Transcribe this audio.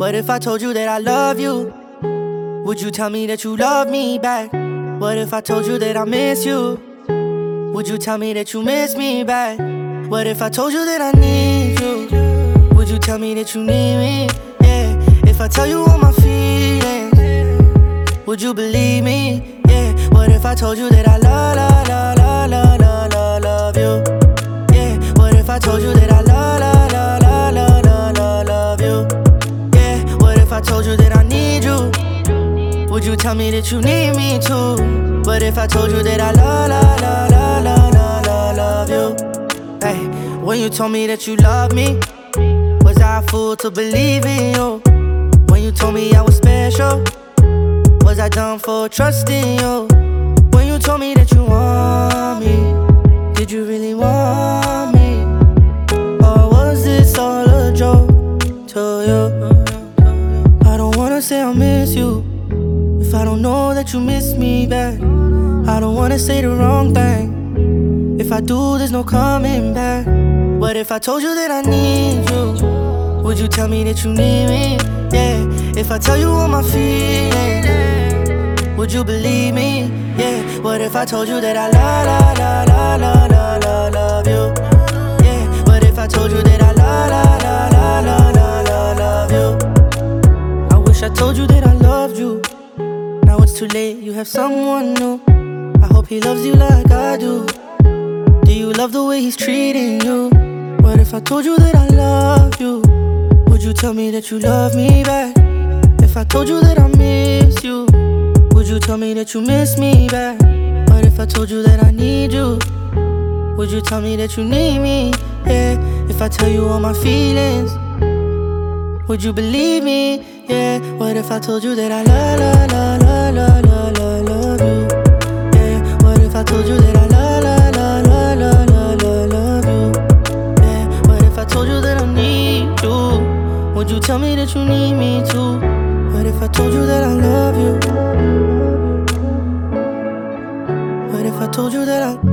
What if I told you that I love you? Would you tell me that you love me back? What if I told you that I miss you? Would you tell me that you miss me back? What if I told you that I need you? Would you tell me that you need me? Yeah. If I tell you all my feelings, would you believe me? Yeah. What if I told you that I love, love, love, tell me that you need me too? But if I told you that I love, love, love, love, love, love, love, you? Hey, when you told me that you love me, was I a fool to believe in you? When you told me I was special, was I dumb for trusting you? When you told me that you want me, did you really want me? Or was this all a joke to you? I don't wanna say I miss you if I don't know that you miss me back. I don't wanna say the wrong thing. If I do, there's no coming back. What if I told you that I need you? Would you tell me that you need me? Yeah. If I tell you all my feelings, would you believe me? Yeah. What if I told you that I love, love, love, love, love, you have someone new. I hope he loves you like I do. Do you love the way he's treating you? What if I told you that I love you? Would you tell me that you love me back? If I told you that I miss you, would you tell me that you miss me back? What if I told you that I need you? Would you tell me that you need me? Yeah, if I tell you all my feelings, would you believe me? Yeah, what if I told you that I love, love, love, love, love, love, love, love you? Yeah, what if I told you that I love, love, love, love, love, love, love, love you? Yeah, what if I told you that I need you? Would you tell me that you need me too? What if I told you that I love you? What if I told you that I